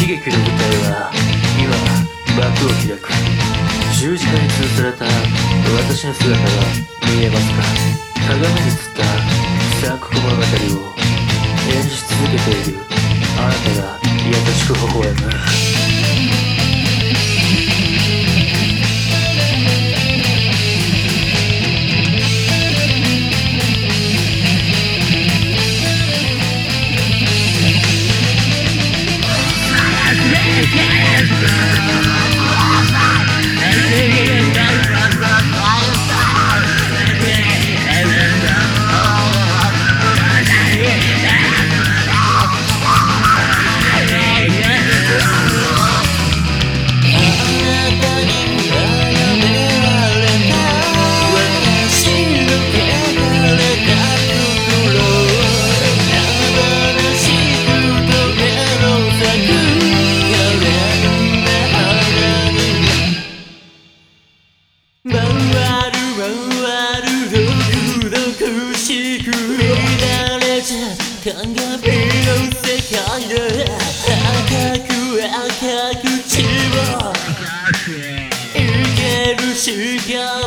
悲劇の舞台は今幕を開く十字架に吊るされた私の姿が見えますか鏡に映った三国物語を演じ続けているあなたが優しく微笑む感が広い世界で赤く赤く血を。いけるしか